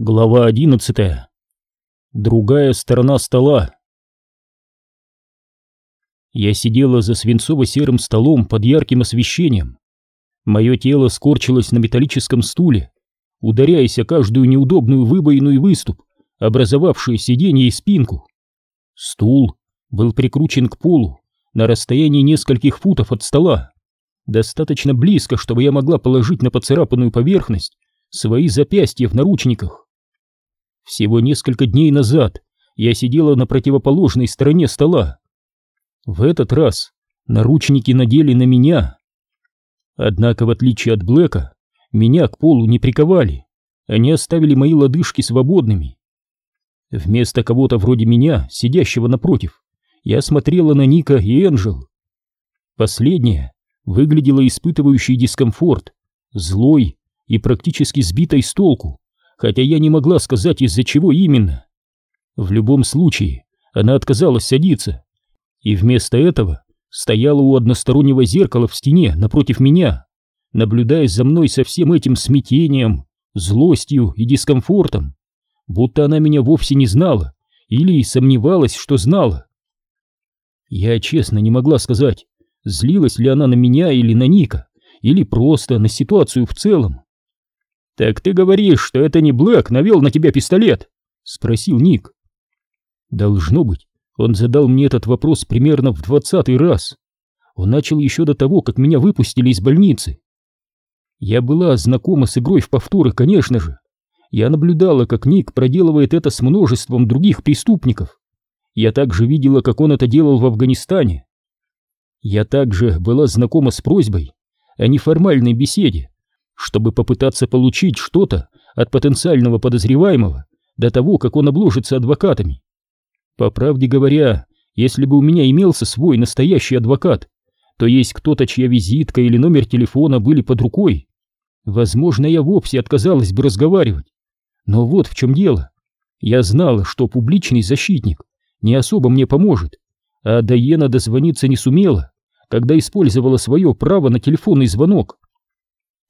Глава одиннадцатая. Другая сторона стола. Я сидела за свинцово-серым столом под ярким освещением. Мое тело скорчилось на металлическом стуле, ударяясь о каждую неудобную выбоину и выступ, образовавшую сиденье и спинку. Стул был прикручен к полу на расстоянии нескольких футов от стола, достаточно близко, чтобы я могла положить на поцарапанную поверхность свои запястья в наручниках. Всего несколько дней назад я сидела на противоположной стороне стола. В этот раз наручники надели на меня. Однако, в отличие от Блэка, меня к полу не приковали. Они оставили мои лодыжки свободными. Вместо кого-то вроде меня, сидящего напротив, я смотрела на Ника и Энджел. Последняя выглядела испытывающей дискомфорт, злой и практически сбитой с толку хотя я не могла сказать, из-за чего именно. В любом случае, она отказалась садиться, и вместо этого стояла у одностороннего зеркала в стене напротив меня, наблюдая за мной со всем этим смятением, злостью и дискомфортом, будто она меня вовсе не знала или сомневалась, что знала. Я честно не могла сказать, злилась ли она на меня или на Ника, или просто на ситуацию в целом. «Так ты говоришь, что это не Блэк навел на тебя пистолет?» — спросил Ник. «Должно быть, он задал мне этот вопрос примерно в двадцатый раз. Он начал еще до того, как меня выпустили из больницы. Я была знакома с игрой в повторы, конечно же. Я наблюдала, как Ник проделывает это с множеством других преступников. Я также видела, как он это делал в Афганистане. Я также была знакома с просьбой о неформальной беседе чтобы попытаться получить что-то от потенциального подозреваемого до того, как он обложится адвокатами. По правде говоря, если бы у меня имелся свой настоящий адвокат, то есть кто-то, чья визитка или номер телефона были под рукой, возможно, я вовсе отказалась бы разговаривать. Но вот в чем дело. Я знала, что публичный защитник не особо мне поможет, а Дайена дозвониться не сумела, когда использовала свое право на телефонный звонок.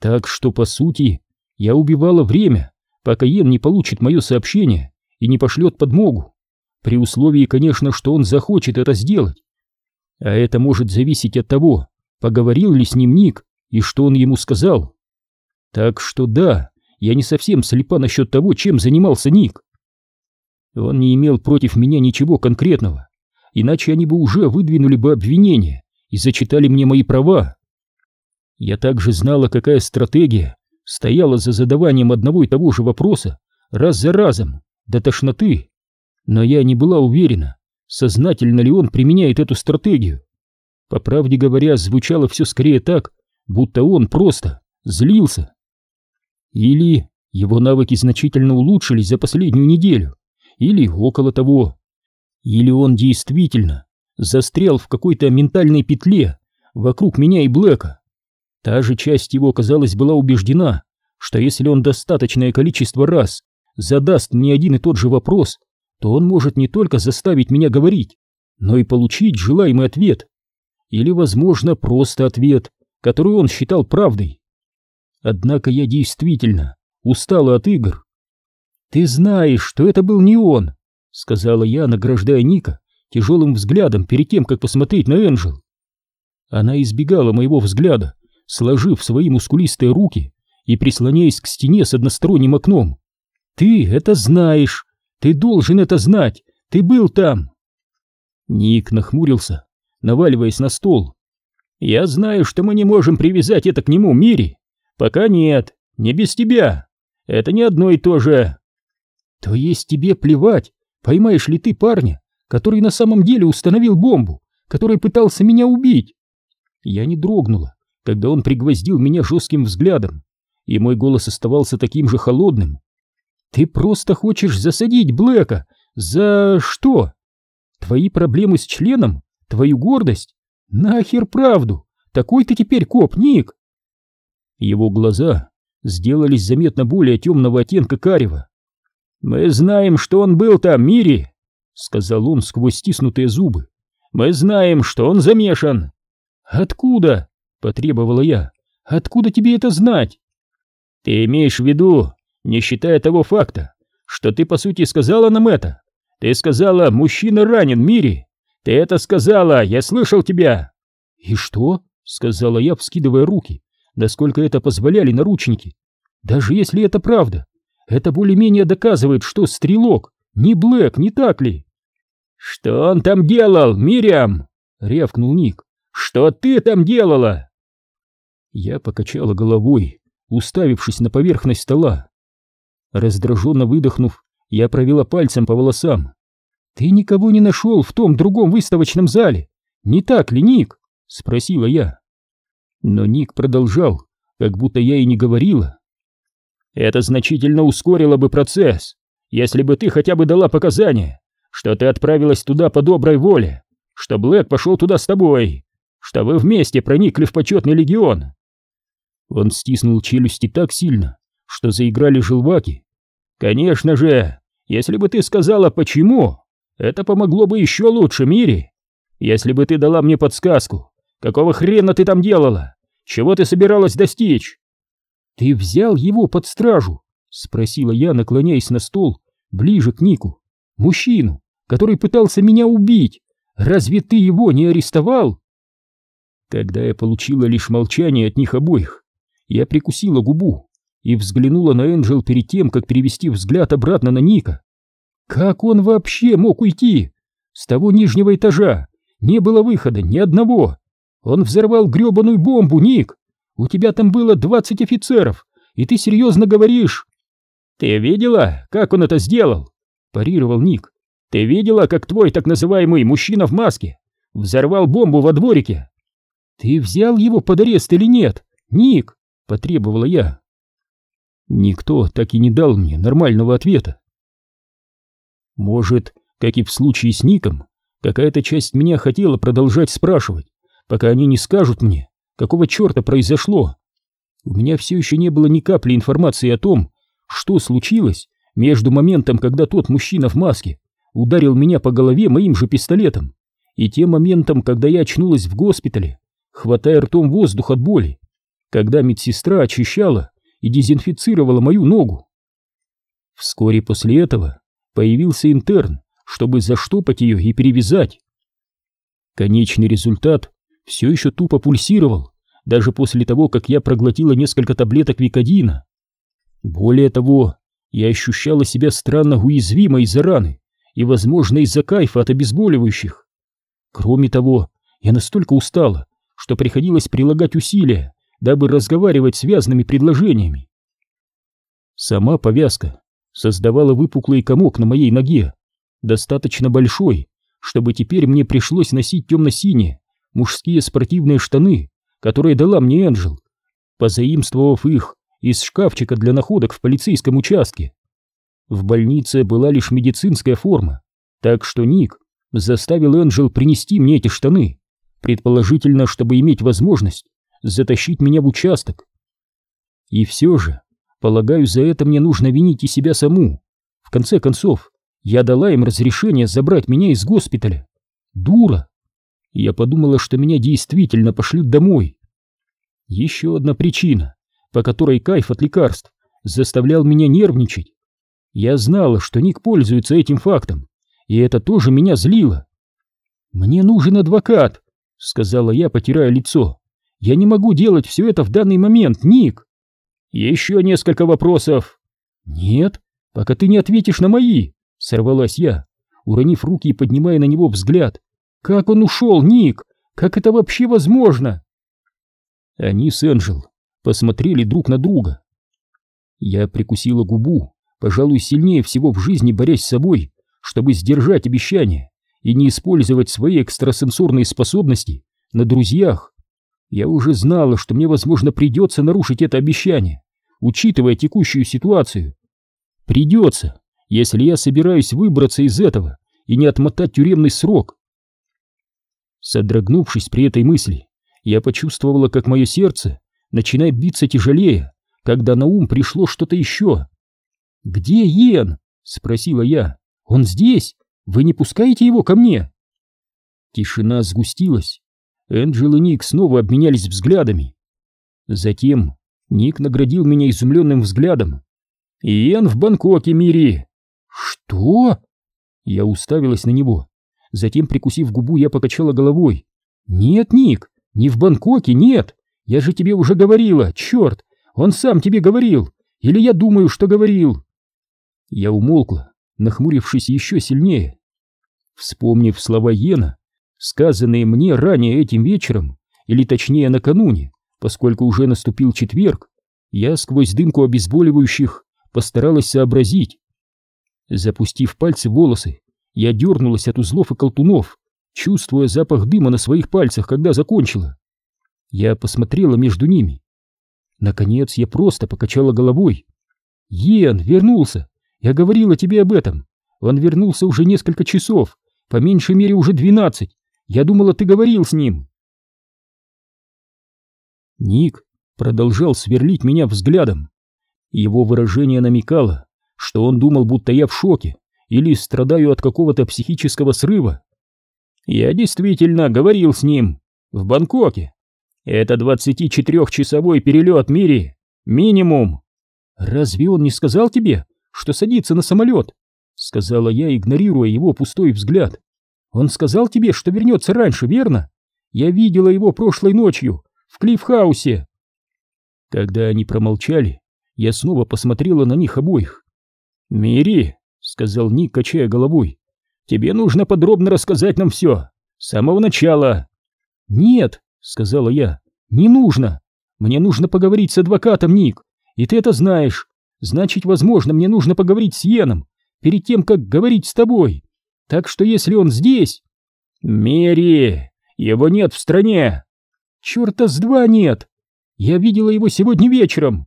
Так что, по сути, я убивала время, пока Йен не получит мое сообщение и не пошлет подмогу. При условии, конечно, что он захочет это сделать. А это может зависеть от того, поговорил ли с ним Ник и что он ему сказал. Так что да, я не совсем слепа насчет того, чем занимался Ник. Он не имел против меня ничего конкретного, иначе они бы уже выдвинули бы обвинение и зачитали мне мои права. Я также знала, какая стратегия стояла за задаванием одного и того же вопроса раз за разом, до тошноты. Но я не была уверена, сознательно ли он применяет эту стратегию. По правде говоря, звучало все скорее так, будто он просто злился. Или его навыки значительно улучшились за последнюю неделю, или около того. Или он действительно застрял в какой-то ментальной петле вокруг меня и Блэка, Та же часть его, казалось, была убеждена, что если он достаточное количество раз задаст мне один и тот же вопрос, то он может не только заставить меня говорить, но и получить желаемый ответ. Или, возможно, просто ответ, который он считал правдой. Однако я действительно устала от игр. «Ты знаешь, что это был не он», — сказала я, награждая Ника тяжелым взглядом перед тем, как посмотреть на Энджел. Она избегала моего взгляда, сложив свои мускулистые руки и прислоняясь к стене с односторонним окном. «Ты это знаешь! Ты должен это знать! Ты был там!» Ник нахмурился, наваливаясь на стол. «Я знаю, что мы не можем привязать это к нему, Мири. Пока нет, не без тебя. Это не одно и то же». «То есть тебе плевать, поймаешь ли ты парня, который на самом деле установил бомбу, который пытался меня убить?» Я не дрогнула, когда он пригвоздил меня жестким взглядом, и мой голос оставался таким же холодным. «Ты просто хочешь засадить Блэка? За что? Твои проблемы с членом? Твою гордость? Нахер правду! Такой ты теперь коп, Ник!» Его глаза сделались заметно более темного оттенка карева. «Мы знаем, что он был там, Мири!» — сказал он сквозь стиснутые зубы. «Мы знаем, что он замешан!» «Откуда?» — потребовала я. «Откуда тебе это знать?» «Ты имеешь в виду, не считая того факта, что ты по сути сказала нам это. Ты сказала, мужчина ранен, Мири. Ты это сказала, я слышал тебя. И что? Сказала я, вскидывая руки, насколько это позволяли наручники. Даже если это правда, это более-менее доказывает, что стрелок не Блэк, не так ли? Что он там делал, Мириам? Рявкнул Ник. Что ты там делала? Я покачала головой, уставившись на поверхность стола. Раздраженно выдохнув, я провела пальцем по волосам. «Ты никого не нашел в том другом выставочном зале, не так ли, Ник?» — спросила я. Но Ник продолжал, как будто я и не говорила. «Это значительно ускорило бы процесс, если бы ты хотя бы дала показания, что ты отправилась туда по доброй воле, что Блэк пошел туда с тобой, что вы вместе проникли в почетный легион». Он стиснул челюсти так сильно, что заиграли желваки. «Конечно же, если бы ты сказала почему, это помогло бы еще лучше, Мири. Если бы ты дала мне подсказку, какого хрена ты там делала, чего ты собиралась достичь?» «Ты взял его под стражу?» — спросила я, наклоняясь на стол, ближе к Нику. «Мужчину, который пытался меня убить. Разве ты его не арестовал?» Когда я получила лишь молчание от них обоих, я прикусила губу и взглянула на Энджел перед тем, как перевести взгляд обратно на Ника. Как он вообще мог уйти? С того нижнего этажа не было выхода ни одного. Он взорвал гребаную бомбу, Ник. У тебя там было двадцать офицеров, и ты серьезно говоришь? Ты видела, как он это сделал? Парировал Ник. Ты видела, как твой так называемый мужчина в маске взорвал бомбу во дворике? Ты взял его под арест или нет, Ник? Потребовала я. Никто так и не дал мне нормального ответа. Может, как и в случае с Ником, какая-то часть меня хотела продолжать спрашивать, пока они не скажут мне, какого черта произошло. У меня все еще не было ни капли информации о том, что случилось между моментом, когда тот мужчина в маске ударил меня по голове моим же пистолетом, и тем моментом, когда я очнулась в госпитале, хватая ртом воздух от боли, когда медсестра очищала и дезинфицировала мою ногу. Вскоре после этого появился интерн, чтобы заштопать ее и перевязать. Конечный результат все еще тупо пульсировал, даже после того, как я проглотила несколько таблеток викодина. Более того, я ощущала себя странно уязвимой из-за раны и, возможно, из-за кайфа от обезболивающих. Кроме того, я настолько устала, что приходилось прилагать усилия, дабы разговаривать связанными предложениями. Сама повязка создавала выпуклый комок на моей ноге, достаточно большой, чтобы теперь мне пришлось носить темно-синие мужские спортивные штаны, которые дала мне Энджел, позаимствовав их из шкафчика для находок в полицейском участке. В больнице была лишь медицинская форма, так что Ник заставил Энджел принести мне эти штаны, предположительно, чтобы иметь возможность затащить меня в участок. И все же, полагаю, за это мне нужно винить и себя саму. В конце концов, я дала им разрешение забрать меня из госпиталя. Дура! Я подумала, что меня действительно пошлют домой. Еще одна причина, по которой кайф от лекарств заставлял меня нервничать. Я знала, что Ник пользуется этим фактом, и это тоже меня злило. «Мне нужен адвокат», — сказала я, потирая лицо. Я не могу делать все это в данный момент, Ник. Еще несколько вопросов. Нет, пока ты не ответишь на мои, сорвалась я, уронив руки и поднимая на него взгляд. Как он ушел, Ник? Как это вообще возможно? Они с Энджел посмотрели друг на друга. Я прикусила губу, пожалуй, сильнее всего в жизни борясь с собой, чтобы сдержать обещание и не использовать свои экстрасенсорные способности на друзьях. Я уже знала, что мне, возможно, придется нарушить это обещание, учитывая текущую ситуацию. Придется, если я собираюсь выбраться из этого и не отмотать тюремный срок. Содрогнувшись при этой мысли, я почувствовала, как мое сердце начинает биться тяжелее, когда на ум пришло что-то еще. «Где Йен?» — спросила я. «Он здесь? Вы не пускаете его ко мне?» Тишина сгустилась, Энджел и Ник снова обменялись взглядами. Затем Ник наградил меня изумленным взглядом. «Иэн в Бангкоке, Мири! «Что?» Я уставилась на него. Затем, прикусив губу, я покачала головой. «Нет, Ник, не в Бангкоке, нет! Я же тебе уже говорила, черт! Он сам тебе говорил! Или я думаю, что говорил!» Я умолкла, нахмурившись еще сильнее. Вспомнив слова Йена, сказанные мне ранее этим вечером, или точнее накануне, поскольку уже наступил четверг, я сквозь дымку обезболивающих постаралась сообразить. Запустив пальцы в волосы, я дернулась от узлов и колтунов, чувствуя запах дыма на своих пальцах, когда закончила. Я посмотрела между ними. Наконец я просто покачала головой. «Йен вернулся! Я говорила тебе об этом! Он вернулся уже несколько часов, по меньшей мере уже двенадцать! Я думала, ты говорил с ним!» Ник продолжал сверлить меня взглядом. Его выражение намекало, что он думал, будто я в шоке или страдаю от какого-то психического срыва. Я действительно говорил с ним в Бангкоке. Это 24-часовой перелет Мири. Минимум. Разве он не сказал тебе, что садится на самолет? Сказала я, игнорируя его пустой взгляд. Он сказал тебе, что вернется раньше, верно? Я видела его прошлой ночью в Клиффхаусе. Когда они промолчали, я снова посмотрела на них обоих. «Мири», — сказал Ник, качая головой, — «тебе нужно подробно рассказать нам все, с самого начала». «Нет», — сказала я, — «не нужно. Мне нужно поговорить с адвокатом, Ник, и ты это знаешь. Значит, возможно, мне нужно поговорить с Йеном перед тем, как говорить с тобой. Так что если он здесь...» «Мири, его нет в стране!» «Черта с два нет! Я видела его сегодня вечером!»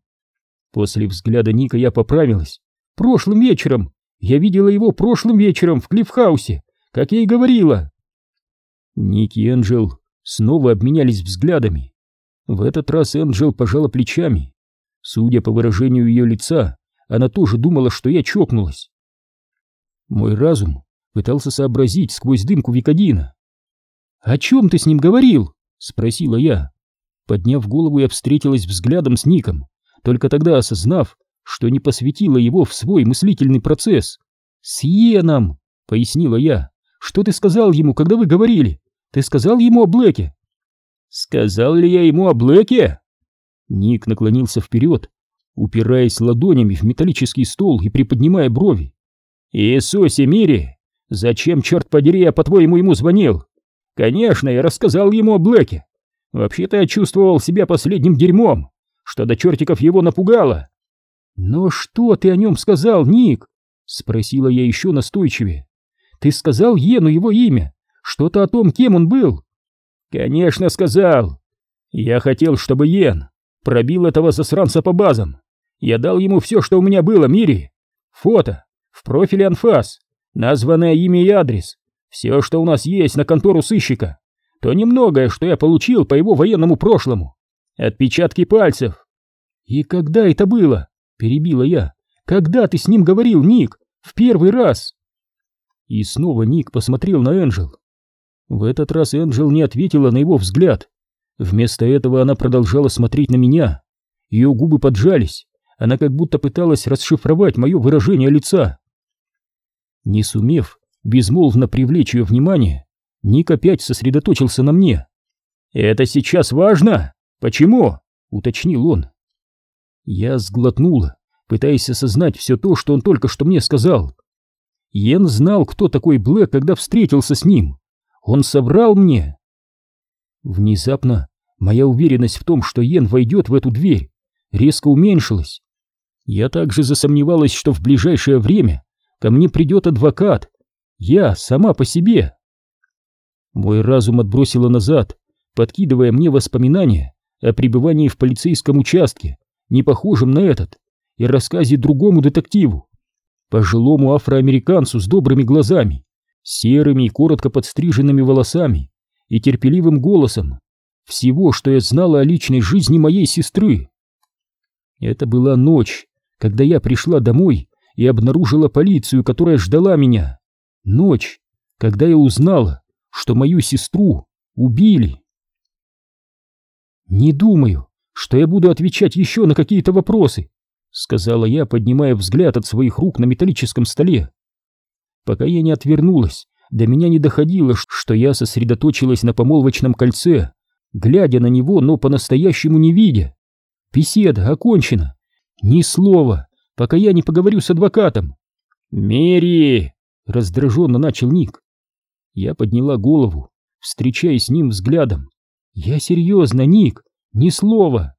После взгляда Ника я поправилась. «Прошлым вечером! Я видела его прошлым вечером в Клиффхаусе, как я и говорила!» Ник и Энджел снова обменялись взглядами. В этот раз Энджел пожала плечами. Судя по выражению ее лица, она тоже думала, что я чокнулась. Мой разум пытался сообразить сквозь дымку Викодина. «О чем ты с ним говорил?» — спросила я. Подняв голову, я встретилась взглядом с Ником, только тогда осознав, что не посвятила его в свой мыслительный процесс. «С Йеном!» — пояснила я. «Что ты сказал ему, когда вы говорили? Ты сказал ему о Блэке?» «Сказал ли я ему о Блэке?» Ник наклонился вперед, упираясь ладонями в металлический стол и приподнимая брови. «Иисусе мире! Зачем, черт подери, я, по-твоему, ему звонил? Конечно, я рассказал ему о Блэке. Вообще-то я чувствовал себя последним дерьмом, что до чертиков его напугало. «Но что ты о нем сказал, Ник?» — спросила я еще настойчивее. «Ты сказал Йену его имя? Что-то о том, кем он был?» «Конечно, сказал. Я хотел, чтобы Йен пробил этого засранца по базам. Я дал ему все, что у меня было, Мири. Фото, в профиле анфас, названное имя и адрес, все, что у нас есть на контору сыщика, то немногое, что я получил по его военному прошлому. Отпечатки пальцев. И когда это было? Перебила я. Когда ты с ним говорил, Ник? В первый раз? И снова Ник посмотрел на Энджел. В этот раз Энджел не ответила на его взгляд. Вместо этого она продолжала смотреть на меня. Ее губы поджались. Она как будто пыталась расшифровать мое выражение лица. Не сумев безмолвно привлечь ее внимание, Ник опять сосредоточился на мне. «Это сейчас важно? Почему?» — уточнил он. Я сглотнула, пытаясь осознать все то, что он только что мне сказал. Йен знал, кто такой Блэк, когда встретился с ним. Он соврал мне. Внезапно моя уверенность в том, что Йен войдет в эту дверь, резко уменьшилась. Я также засомневалась, что в ближайшее время ко мне придет адвокат. Я сама по себе. Мой разум отбросило назад, подкидывая мне воспоминания о пребывании в полицейском участке, не похожим на этот, и рассказе другому детективу, пожилому афроамериканцу с добрыми глазами, серыми и коротко подстриженными волосами и терпеливым голосом, всего, что я знала о личной жизни моей сестры. Это была ночь, когда я пришла домой и обнаружила полицию, которая ждала меня. Ночь, когда я узнала, что мою сестру убили. Не думаю, что я буду отвечать еще на какие-то вопросы, сказала я, поднимая взгляд от своих рук на металлическом столе. Пока я не отвернулась, до меня не доходило, что я сосредоточилась на помолвочном кольце, глядя на него, но по-настоящему не видя. Беседа окончена. Ни слова, пока я не поговорю с адвокатом. «Мери!» — раздраженно начал Ник. Я подняла голову, встречаясь с ним взглядом. «Я серьезно, Ник, ни слова!»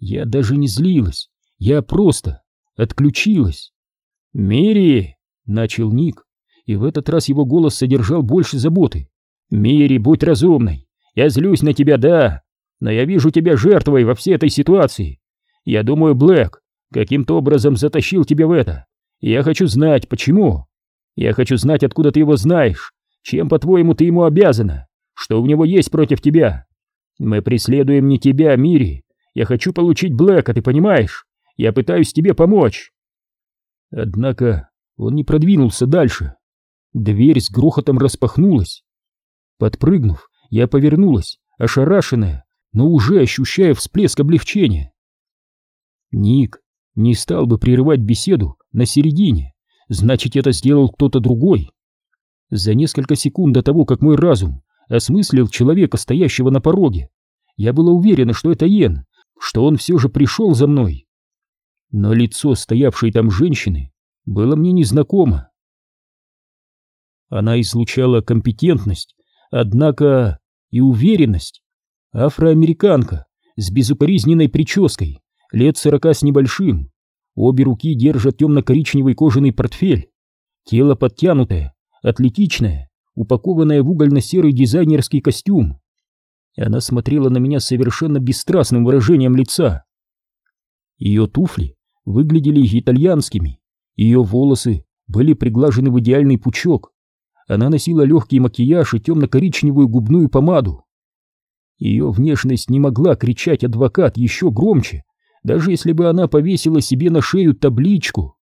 Я даже не злилась, я просто отключилась. «Мери!» — начал Ник, и в этот раз его голос содержал больше заботы. «Мири, будь разумной! Я злюсь на тебя, да, но я вижу тебя жертвой во всей этой ситуации. Я думаю, Блэк каким-то образом затащил тебя в это. Я хочу знать, почему. Я хочу знать, откуда ты его знаешь, чем, по-твоему, ты ему обязана, что у него есть против тебя. Мы преследуем не тебя, Мири. Я хочу получить Блэка, ты понимаешь? Я пытаюсь тебе помочь. Однако он не продвинулся дальше. Дверь с грохотом распахнулась. Подпрыгнув, я повернулась, ошарашенная, но уже ощущая всплеск облегчения. Ник не стал бы прерывать беседу на середине, значит, это сделал кто-то другой. За несколько секунд до того, как мой разум осмыслил человека, стоящего на пороге, я была уверена, что это Йен, что он все же пришел за мной. Но лицо стоявшей там женщины было мне незнакомо. Она излучала компетентность, однако и уверенность. Афроамериканка с безукоризненной прической, лет сорока с небольшим. Обе руки держат темно-коричневый кожаный портфель. Тело подтянутое, атлетичное, упакованное в угольно-серый дизайнерский костюм. Она смотрела на меня совершенно бесстрастным выражением лица. Ее туфли выглядели итальянскими, ее волосы были приглажены в идеальный пучок. Она носила легкий макияж и темно-коричневую губную помаду. Ее внешность не могла кричать адвокат еще громче, даже если бы она повесила себе на шею табличку